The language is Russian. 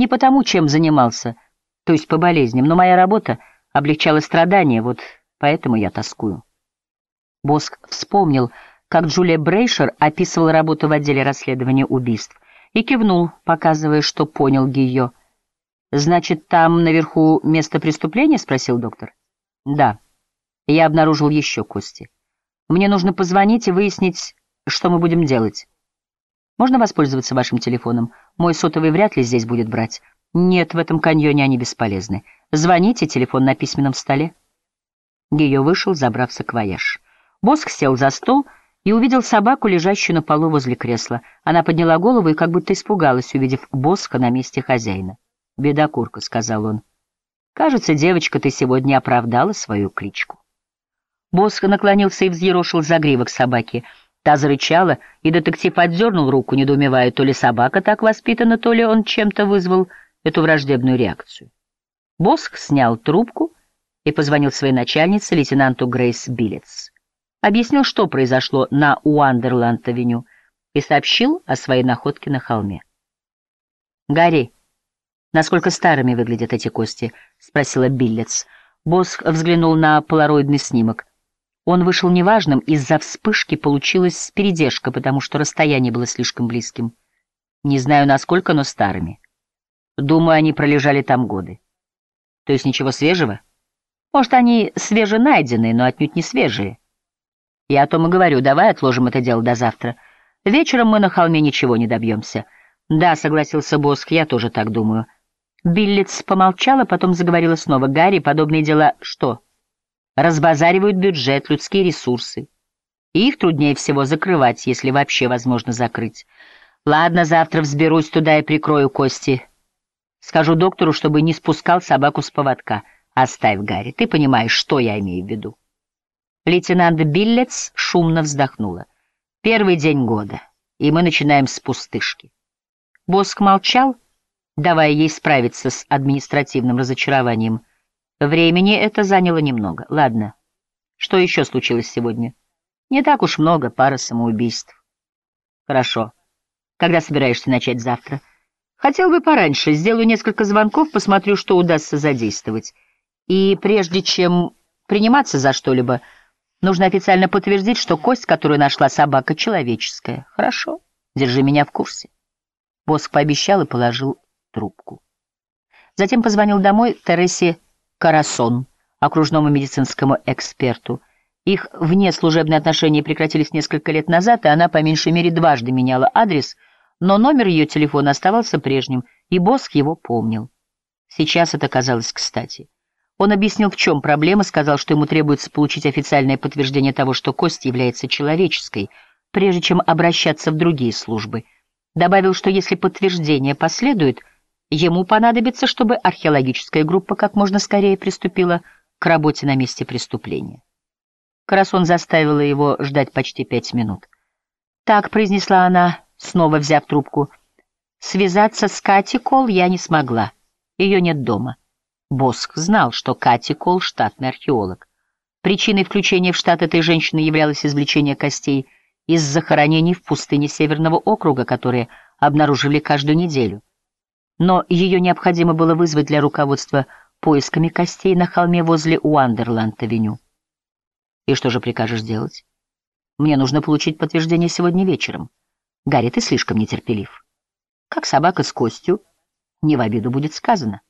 Не потому, чем занимался, то есть по болезням, но моя работа облегчала страдания, вот поэтому я тоскую. Боск вспомнил, как Джулия Брейшер описывала работу в отделе расследования убийств, и кивнул, показывая, что понял ее. «Значит, там наверху место преступления?» — спросил доктор. «Да. Я обнаружил еще кости. Мне нужно позвонить и выяснить, что мы будем делать. Можно воспользоваться вашим телефоном? Мой сотовый вряд ли здесь будет брать. Нет, в этом каньоне они бесполезны. Звоните, телефон на письменном столе». Гио вышел, забрав саквояж. Боск сел за стол и увидел собаку, лежащую на полу возле кресла. Она подняла голову и как будто испугалась, увидев Боска на месте хозяина. «Беда, курка», — сказал он. «Кажется, девочка, ты сегодня оправдала свою кличку». Боск наклонился и взъерошил загривок собаки. Та зарычала, и детектив отдернул руку, недоумевая, то ли собака так воспитана, то ли он чем-то вызвал эту враждебную реакцию. Боск снял трубку и позвонил своей начальнице, лейтенанту Грейс Биллетс объяснил, что произошло на Уандерланд-авеню, и сообщил о своей находке на холме. «Гарри, насколько старыми выглядят эти кости?» — спросила Биллетс. Босх взглянул на полароидный снимок. Он вышел неважным, из-за вспышки получилась передержка, потому что расстояние было слишком близким. Не знаю, насколько, но старыми. Думаю, они пролежали там годы. То есть ничего свежего? Может, они свеженайденные, но отнюдь не свежие. Я о том и говорю, давай отложим это дело до завтра. Вечером мы на холме ничего не добьемся. Да, согласился Боск, я тоже так думаю. Биллиц помолчала, потом заговорила снова. Гарри, подобные дела что? Разбазаривают бюджет, людские ресурсы. И их труднее всего закрывать, если вообще возможно закрыть. Ладно, завтра взберусь туда и прикрою кости. Скажу доктору, чтобы не спускал собаку с поводка. Оставь, Гарри, ты понимаешь, что я имею в виду. Лейтенант Биллец шумно вздохнула. Первый день года, и мы начинаем с пустышки. Боск молчал, давая ей справиться с административным разочарованием. Времени это заняло немного. Ладно, что еще случилось сегодня? Не так уж много, пара самоубийств. Хорошо. Когда собираешься начать завтра? Хотел бы пораньше, сделаю несколько звонков, посмотрю, что удастся задействовать. И прежде чем приниматься за что-либо, Нужно официально подтвердить, что кость, которую нашла собака, человеческая. Хорошо, держи меня в курсе. Боск пообещал и положил трубку. Затем позвонил домой Тересе Карасон, окружному медицинскому эксперту. Их внеслужебные отношения прекратились несколько лет назад, и она по меньшей мере дважды меняла адрес, но номер ее телефона оставался прежним, и Боск его помнил. Сейчас это казалось кстати. Он объяснил, в чем проблема, сказал, что ему требуется получить официальное подтверждение того, что кость является человеческой, прежде чем обращаться в другие службы. Добавил, что если подтверждение последует, ему понадобится, чтобы археологическая группа как можно скорее приступила к работе на месте преступления. Карасон заставила его ждать почти пять минут. «Так», — произнесла она, снова взяв трубку, — «связаться с Кати Кол я не смогла. Ее нет дома». Боск знал, что Кати Кол — штатный археолог. Причиной включения в штат этой женщины являлось извлечение костей из захоронений в пустыне Северного округа, которые обнаружили каждую неделю. Но ее необходимо было вызвать для руководства поисками костей на холме возле Уандерланд-авеню. И что же прикажешь делать? Мне нужно получить подтверждение сегодня вечером. Гарри, ты слишком нетерпелив. Как собака с костью, не в обиду будет сказано.